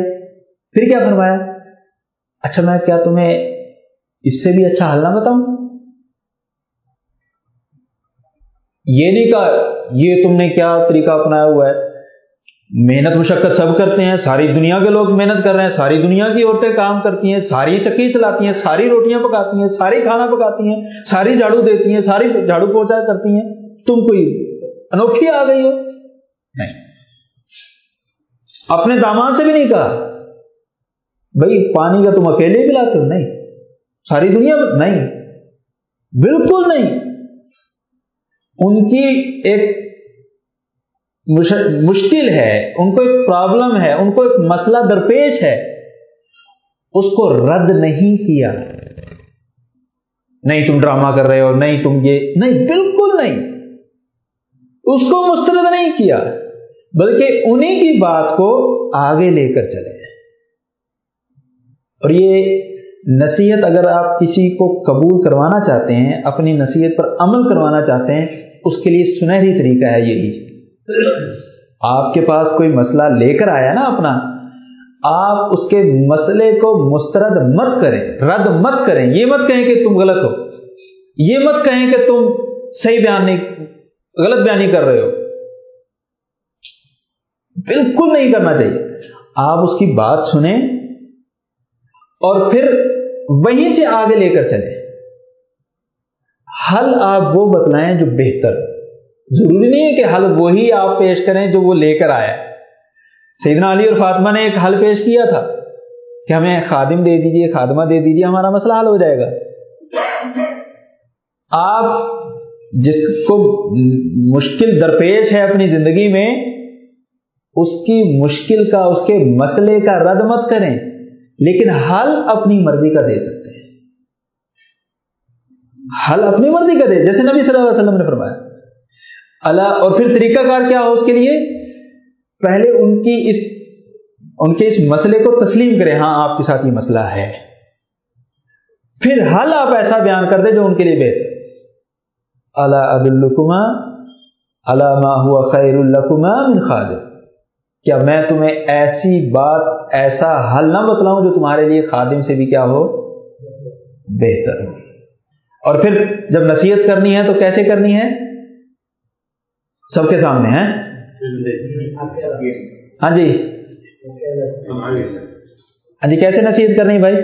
پھر کیا فرمایا؟ اچھا میں کیا تمہیں اس سے بھی اچھا حل نہ بتاؤں؟ یہ نہیں کہا، یہ تم نے کیا طریقہ اپنایا ہوا ہے؟ محنت مشقت سب کرتے ہیں، ساری دنیا کے لوگ محنت کر رہے ہیں، ساری دنیا کی عورتیں کام کرتی ہیں، ساری چکی چلاتی ہیں، ساری روٹیاں پکاتی ہیں، ساری کھانا پکاتی ہیں، ساری جھاڑو دیتی ہیں، ساری جھاڑو پہنچا کرتی ہیں۔ تم کوئی انوکھی آ گئی ہو؟ نہیں۔ اپنے دامان سے بھی نہیں کہا۔ بھائی، پانی کا تم اکیلے پلاتے ہو؟ نہیں۔ ساری دنیا نہیں۔ بالکل نہیں۔ ان کی ایک مشکل ہے، ان کو ایک پرابلم ہے، ان کو ایک مسئلہ درپیش ہے۔ اس کو رد نہیں کیا۔ نہیں تم ڈرامہ کر رہے ہو، نہیں تم یہ، نہیں، بالکل نہیں۔ اس کو مسترد نہیں کیا، بلکہ انہیں کی بات کو آگے لے کر چلے۔ اور یہ نصیحت اگر آپ کسی کو قبول کروانا چاہتے ہیں، اپنی نصیحت پر عمل کروانا چاہتے ہیں، اس کے لیے سنہری طریقہ ہے یہی آپ کے پاس کوئی مسئلہ لے کر آیا نا اپنا، آپ اس کے مسئلے کو مسترد مت کریں، رد مت کریں، یہ مت کہیں کہ تم غلط ہو، یہ مت کہیں کہ تم صحیح بیان نہیں، غلط بیان نہیں کر رہے ہو۔ بالکل نہیں کرنا چاہیے۔ آپ اس کی بات سنیں اور پھر وہیں سے آگے لے کر چلیں۔ حل آپ وہ بتلائیں جو بہتر ضروری نہیں ہے کہ حل وہی آپ پیش کریں جو وہ لے کر آیا سیدنا علی اور فاطمہ نے ایک حل پیش کیا تھا کہ ہمیں خادم دے دیجیے خادمہ دے دیجیے ہمارا مسئلہ حل ہو جائے گا۔ آپ جس کو مشکل درپیش ہے اپنی زندگی میں، اس کی مشکل کا، اس کے مسئلے کا رد مت کریں، لیکن حل اپنی مرضی کا دے سکتے ہیں۔ حل اپنی مرضی کا دے، جیسے نبی صلی اللہ علیہ وسلم نے فرمایا۔ اللہ اور پھر طریقہ کار کیا ہو اس کے لیے؟ پہلے ان کی اس ان کے اس مسئلے کو تسلیم کریں ہاں آپ کے ساتھ یہ مسئلہ ہے۔ پھر حل آپ ایسا بیان کر دیں جو ان کے لیے بہتر۔ اللہ عد علامہ ہوا خیر القما من خالد کیا میں تمہیں ایسی بات، ایسا حل نہ بتلاؤں جو تمہارے لیے خادم سے بھی کیا ہو؟ بہتر ہو۔ اور پھر جب نصیحت کرنی ہے تو کیسے کرنی ہے؟ سب کے سامنے ہیں؟ ہاں جی۔ ہاں جی کیسے نصیحت کرنی بھائی؟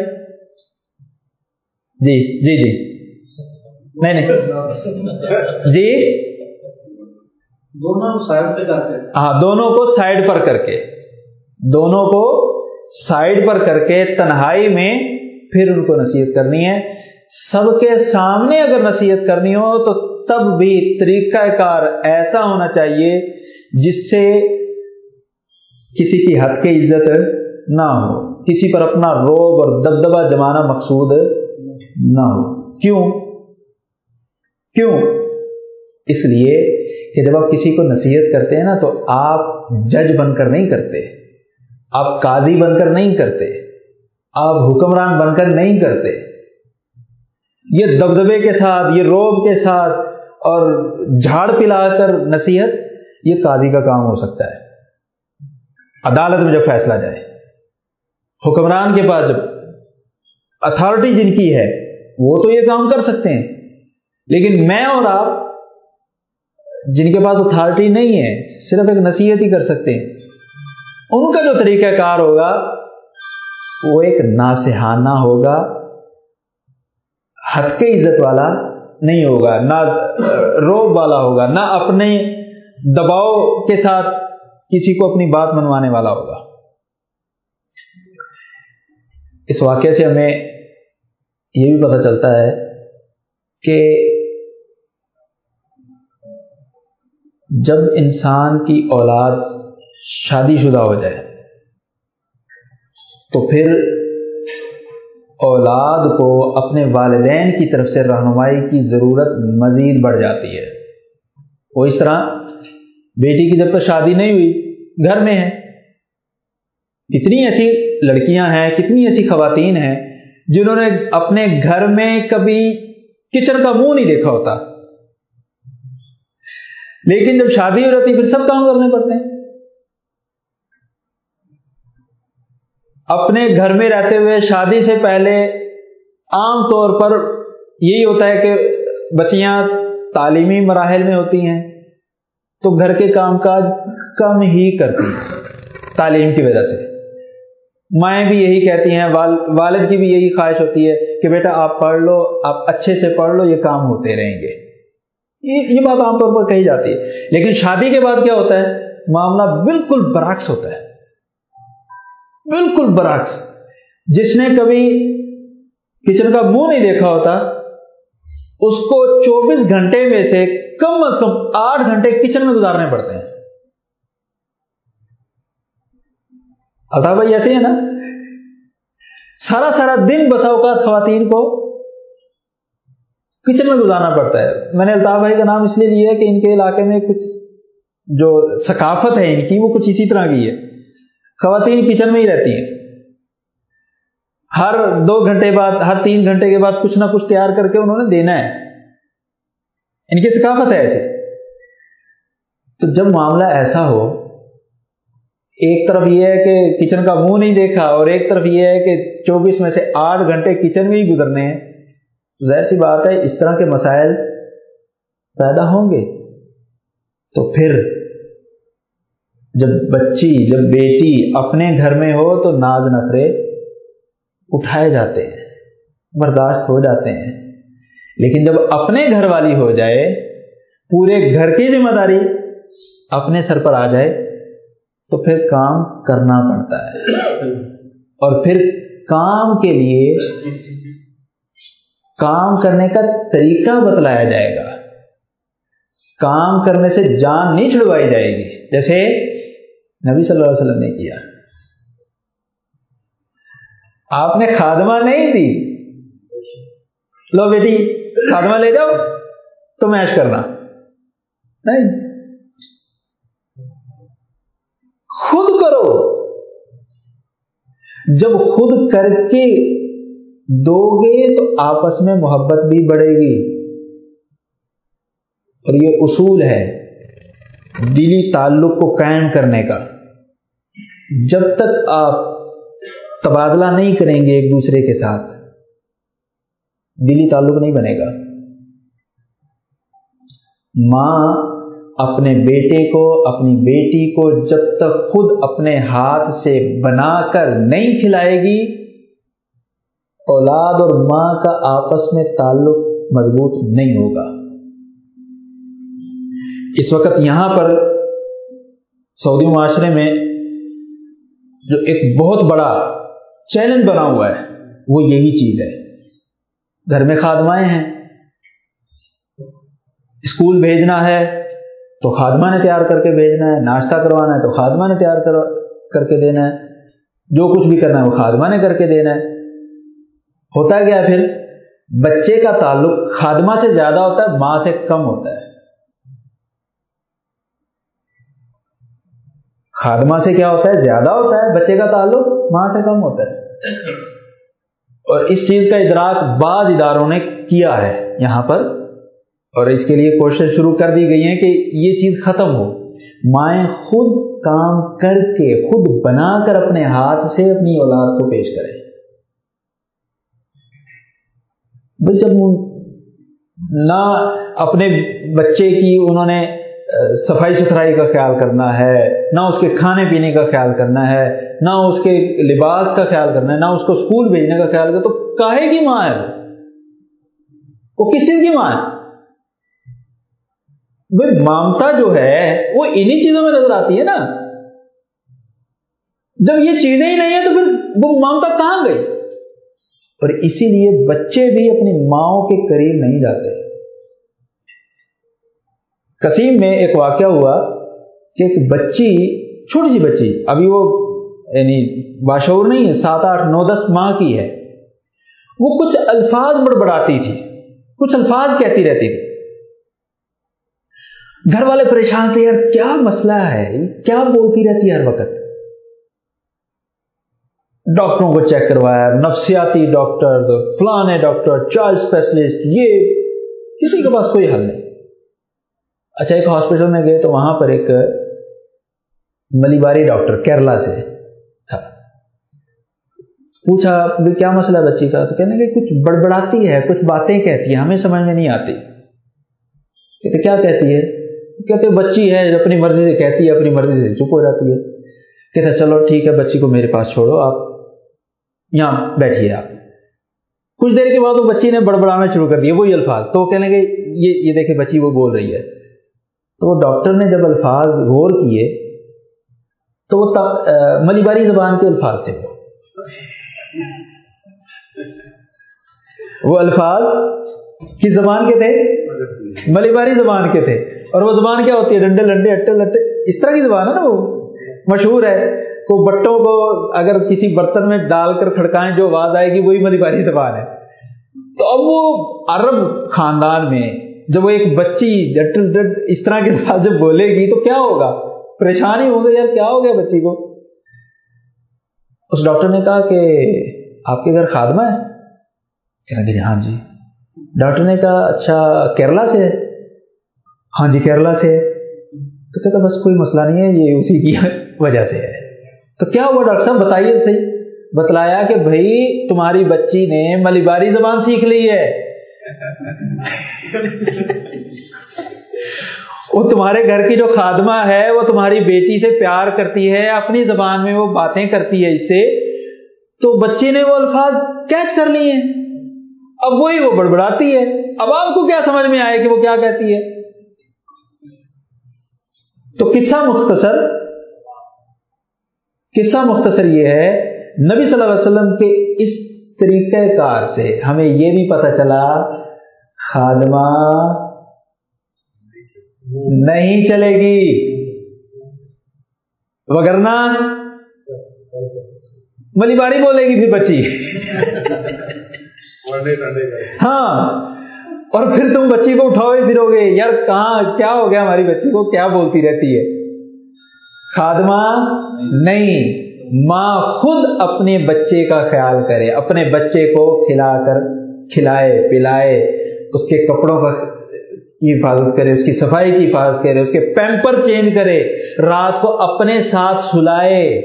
جی جی جی۔ نہیں نہیں۔ جی؟ دونوں کو سائڈ پہ کر کے ہاں دونوں کو سائڈ پر کر کے۔ دونوں کو سائڈ پر کر کے تنہائی میں پھر ان کو نصیحت کرنی ہے۔ سب کے سامنے اگر نصیحت کرنی ہو تو تب بھی طریقہ کار ایسا ہونا چاہیے جس سے کسی کی حد کی عزت نہ ہو، کسی پر اپنا روب اور دبدبا جمانا مقصود نہ ہو۔ کیوں؟ کیوں؟ اس لیے کہ جب آپ کسی کو نصیحت کرتے ہیں نا تو آپ جج بن کر نہیں کرتے، آپ قاضی بن کر نہیں کرتے، آپ حکمران بن کر نہیں کرتے۔ یہ دبدبے کے ساتھ، یہ روب کے ساتھ اور جھاڑ پلا کر نصیحت، یہ قاضی کا کام ہو سکتا ہے۔ عدالت میں جب فیصلہ جائے، حکمران کے پاس جب اتھارٹی جن کی ہے، وہ تو یہ کام کر سکتے ہیں۔ لیکن میں اور آپ جن کے پاس اتھارٹی نہیں ہے، صرف ایک نصیحت ہی کر سکتے ہیں۔ ان کا جو طریقہ کار ہوگا، وہ ایک ناسہانہ ہوگا، حد کے عزت والا نہیں ہوگا، نہ روب والا ہوگا، نہ اپنے دباؤ کے ساتھ کسی کو اپنی بات منوانے والا ہوگا۔ اس واقعے سے ہمیں یہ بھی پتہ چلتا ہے کہ جب انسان کی اولاد شادی شدہ ہو جائے، تو پھر اولاد کو اپنے والدین کی طرف سے رہنمائی کی ضرورت مزید بڑھ جاتی ہے۔ وہ اس طرح بیٹی کی جب تک شادی نہیں ہوئی، گھر میں ہے کتنی ایسی لڑکیاں ہیں، کتنی ایسی خواتین ہیں جنہوں نے اپنے گھر میں کبھی کچن کا منہ نہیں دیکھا ہوتا۔ لیکن جب شادی ہو جاتی پھر سب کام کرنے پڑتے ہیں۔ اپنے گھر میں رہتے ہوئے شادی سے پہلے عام طور پر یہی ہوتا ہے کہ بچیاں تعلیمی مراحل میں ہوتی ہیں تو گھر کے کام کاج کم ہی کرتی ہیں تعلیم کی وجہ سے۔ مائیں بھی یہی کہتی ہیں والد کی بھی یہی خواہش ہوتی ہے کہ بیٹا آپ پڑھ لو، آپ اچھے سے پڑھ لو، یہ کام ہوتے رہیں گے۔ یہ بات عام طور پر کہی جاتی ہے۔ لیکن شادی کے بعد کیا ہوتا ہے؟ معاملہ بالکل برعکس ہوتا ہے۔ بالکل برعکس۔ جس نے کبھی کچن کا منہ نہیں دیکھا ہوتا، اس کو چوبیس گھنٹے میں سے کم از کم آٹھ گھنٹے کچن میں گزارنے پڑتے ہیں۔ اتا بھائی ایسے ہے نا؟ سارا سارا دن بسا اوقات خواتین کو کچن میں گزارنا پڑتا ہے۔ میں نے الطاف بھائی کا نام اس لیے لیا کہ ان کے علاقے میں کچھ جو ثقافت ہے ان کی، وہ کچھ اسی طرح کی ہے۔ خواتین کچن میں ہی رہتی ہیں۔ ہر دو گھنٹے بعد، ہر تین گھنٹے کے بعد کچھ نہ کچھ تیار کر کے انہوں نے دینا ہے۔ ان کی ثقافت ہے ایسے تو جب معاملہ ایسا ہو، ایک طرف یہ ہے کہ کچن کا منہ نہیں دیکھا اور ایک طرف یہ ہے کہ چوبیس میں سے آٹھ گھنٹے کچن میں ہی گزرنے ہیں ظاہر سی بات ہے، اس طرح کے مسائل پیدا ہوں گے۔ تو پھر جب بچی، جب بیٹی اپنے گھر میں ہو تو ناز نخرے اٹھائے جاتے ہیں، برداشت ہو جاتے ہیں۔ لیکن جب اپنے گھر والی ہو جائے، پورے گھر کی ذمہ داری اپنے سر پر آ جائے، تو پھر کام کرنا پڑتا ہے۔ اور پھر کام کے لیے کام کرنے کا طریقہ بتلایا جائے گا۔ کام کرنے سے جان نہیں چھڑوائی جائے گی۔ جیسے نبی صلی اللہ علیہ وسلم نے کیا۔ آپ نے خادمہ نہیں دی۔ لو بیٹی، خادمہ لے جاؤ تو میش کرنا۔ نہیں۔ خود کرو۔ جب خود کر کے دو گے تو آپس میں محبت بھی بڑھے گی۔ اور یہ اصول ہے۔ دلی تعلق کو قائم کرنے کا۔ جب تک آپ تبادلہ نہیں کریں گے ایک دوسرے کے ساتھ، دلی تعلق نہیں بنے گا۔ ماں اپنے بیٹے کو، اپنی بیٹی کو جب تک خود اپنے ہاتھ سے بنا کر نہیں کھلائے گی، اولاد اور ماں کا آپس میں تعلق مضبوط نہیں ہوگا۔ اس وقت یہاں پر سعودی معاشرے میں جو ایک بہت بڑا چیلنج بنا ہوا ہے، وہ یہی چیز ہے۔ گھر میں خادمائیں ہیں، اسکول بھیجنا ہے تو خادمہ نے تیار کر کے بھیجنا ہے، ناشتہ کروانا ہے تو خادمہ نے تیار کر کے دینا ہے۔ جو کچھ بھی کرنا ہے وہ خادمہ نے کر کے دینا ہے۔ ہوتا کیا پھر؟ بچے کا تعلق خادمہ سے زیادہ ہوتا ہے، ماں سے کم ہوتا ہے۔ خادمہ سے کیا ہوتا ہے؟ زیادہ ہوتا ہے، بچے کا تعلق ماں سے کم ہوتا ہے۔ اور اس چیز کا ادراک بعض اداروں نے کیا ہے یہاں پر۔ اور اس کے لیے کوشش شروع کر دی گئی ہے کہ یہ چیز ختم ہو۔ مائیں خود کام کر کے، خود بنا کر اپنے ہاتھ سے اپنی اولاد کو پیش کریں۔ جب نہ اپنے بچے کی انہوں نے صفائی ستھرائی کا خیال کرنا ہے، نہ اس کے کھانے پینے کا خیال کرنا ہے، نہ اس کے لباس کا خیال کرنا ہے، نہ اس کو اسکول بھیجنے کا خیال کرنا تو کاہے کی ماں ہے وہ؟ کس چیز کی ماں ہے؟ بھائی مامتا جو ہے، وہ انہی چیزوں میں نظر آتی ہے نا۔ جب یہ چیزیں ہی نہیں ہیں تو پھر وہ مامتا کہاں گئی؟ اور اسی لیے بچے بھی اپنی ماؤں کے قریب نہیں جاتے۔ قسیم میں ایک واقعہ ہوا کہ ایک بچی، چھوٹی سی بچی، ابھی وہ یعنی باشعور نہیں ہے، سات آٹھ نو دس ماہ کی ہے۔ وہ کچھ الفاظ بڑبڑاتی تھی، کچھ الفاظ کہتی رہتی تھی۔ گھر والے پریشان تھے، یار، کیا مسئلہ ہے؟ کیا بولتی رہتی ہے ہر وقت؟ ڈاکٹروں کو چیک کروایا، نفسیاتی ڈاکٹر فلانے ڈاکٹر، چائلڈ اسپیشلسٹ یہ کسی کے پاس کوئی حل نہیں۔ اچھا ایک ہاسپٹل میں گئے تو وہاں پر ایک ملی باری ڈاکٹر کیرلا سے تھا۔ پوچھا کیا مسئلہ بچی کا؟ تو کہنے کہ کچھ بڑبڑاتی ہے، کچھ باتیں کہتی ہے ہمیں سمجھ میں نہیں آتی۔ کہتے کیا کہتی ہے؟ کہتے، بچی ہے، جو اپنی مرضی سے کہتی ہے، اپنی مرضی سے چپ ہو جاتی ہے۔ کہتے چلو ٹھیک ہے بچی کو میرے پاس چھوڑو، آپ یہاں بیٹھیے آپ۔ کچھ دیر کے بعد وہ بچی نے بڑبڑانا شروع کر دیا، وہی الفاظ۔ تو کہنے کہ یہ یہ دیکھے بچی وہ بول رہی ہے۔ تو وہ ڈاکٹر نے جب الفاظ غور کیے تو وہ ملی باری زبان کے الفاظ تھے وہ۔ الفاظ کس زبان کے تھے؟ ملی باری زبان کے تھے۔ اور وہ زبان کیا ہوتی ہے؟ ڈنڈے لنڈے اٹے لٹے اس طرح کی زبان ہے نا وہ۔ مشہور ہے۔ کو بٹوں کو اگر کسی برتن میں ڈال کر کھڑکائیں، جو آواز آئے گی، وہی ملی باری زبان ہے۔ تو اب وہ عرب خاندان میں جب وہ ایک بچی اس طرح کے ساتھ جب بولے گی تو کیا ہوگا؟ پریشانی ہوگی یار کیا ہو گیا بچی کو؟ اس ڈاکٹر نے کہا کہ آپ کے گھر خادمہ ہے؟ کہنا کہ جی، ہاں جی۔ ڈاکٹر نے کہا اچھا کیرلا سے ہاں جی کیرلا سے تو کہتا، بس کوئی مسئلہ نہیں ہے، یہ اسی کی وجہ سے ہے۔ تو کیا ہوا ڈاکٹر صاحب؟ بتائیے صحیح۔ بتلایا کہ بھائی، تمہاری بچی نے ملیباری زبان سیکھ لی ہے۔ وہ تمہارے گھر کی جو خادمہ ہے، وہ تمہاری بیٹی سے پیار کرتی ہے، اپنی زبان میں وہ باتیں کرتی ہے اس سے، تو بچی نے وہ الفاظ کیچ کر لی ہیں۔ اب وہی وہ بڑبڑاتی ہے۔ اب آپ کو کیا سمجھ میں آئے کہ وہ کیا کہتی ہے؟ تو قصہ مختصر قصہ مختصر یہ ہے، نبی صلی اللہ علیہ وسلم کے اس طریقہ کار سے ہمیں یہ بھی پتہ چلا، خادمہ نہیں چلے گی۔ وگرنا ملی باری بولے گی پھر بچی۔ ہاں اور پھر تم بچی کو اٹھاؤ پھرو گے یار، کہاں، کیا ہو گیا ہماری بچی کو؟ کیا بولتی رہتی ہے؟ خادمہ نہیں۔ ماں خود اپنے بچے کا خیال کرے، اپنے بچے کو کھلا کر کھلائے، پلائے، اس کے کپڑوں کا کی حفاظت کرے، اس کی صفائی کی حفاظت کرے، اس کے پیمپر چینج کرے، رات کو اپنے ساتھ سلائے۔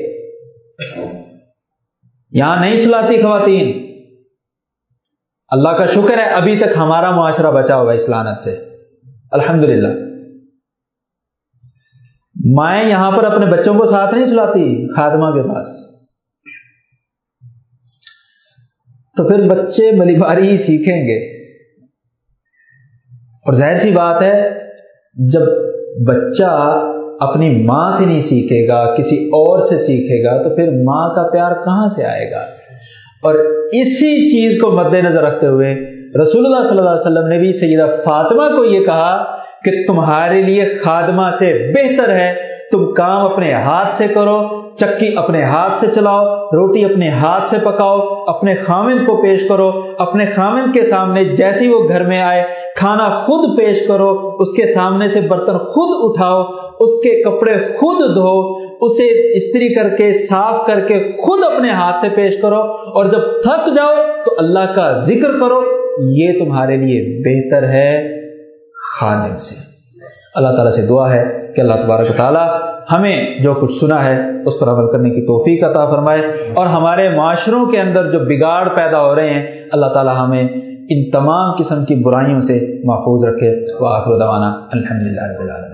یہاں نہیں سلاتی خواتین۔ اللہ کا شکر ہے، ابھی تک ہمارا معاشرہ بچا ہوا اسلانت سے۔ الحمدللہ۔ مائیں یہاں پر اپنے بچوں کو ساتھ نہیں سلاتی خادمہ کے پاس۔ تو پھر بچے ملی باری ہی سیکھیں گے۔ اور ظاہر سی بات ہے، جب بچہ اپنی ماں سے نہیں سیکھے گا، کسی اور سے سیکھے گا، تو پھر ماں کا پیار کہاں سے آئے گا؟ اور اسی چیز کو مد نظر رکھتے ہوئے رسول اللہ صلی اللہ علیہ وسلم نے بھی سیدہ فاطمہ کو یہ کہا کہ تمہارے لیے خادمہ سے بہتر ہے۔ تم کام اپنے ہاتھ سے کرو، چکی اپنے ہاتھ سے چلاؤ، روٹی اپنے ہاتھ سے پکاؤ، اپنے خامن کو پیش کرو، اپنے خامن کے سامنے جیسی وہ گھر میں آئے، کھانا خود پیش کرو، اس کے سامنے سے برتن خود اٹھاؤ، اس کے کپڑے خود دھو، اسے استری کر کے، صاف کر کے خود اپنے ہاتھ سے پیش کرو۔ اور جب تھک جاؤ تو اللہ کا ذکر کرو، یہ تمہارے لیے بہتر ہے۔ خادم سے۔ اللہ تعالیٰ سے دعا ہے کہ اللہ تبارک تعالیٰ ہمیں جو کچھ سنا ہے، اس پر عمل کرنے کی توفیق عطا فرمائے۔ اور ہمارے معاشروں کے اندر جو بگاڑ پیدا ہو رہے ہیں، اللہ تعالیٰ ہمیں ان تمام قسم کی برائیوں سے محفوظ رکھے۔ وہ آخر دوانا الحمد للہ رب العالمین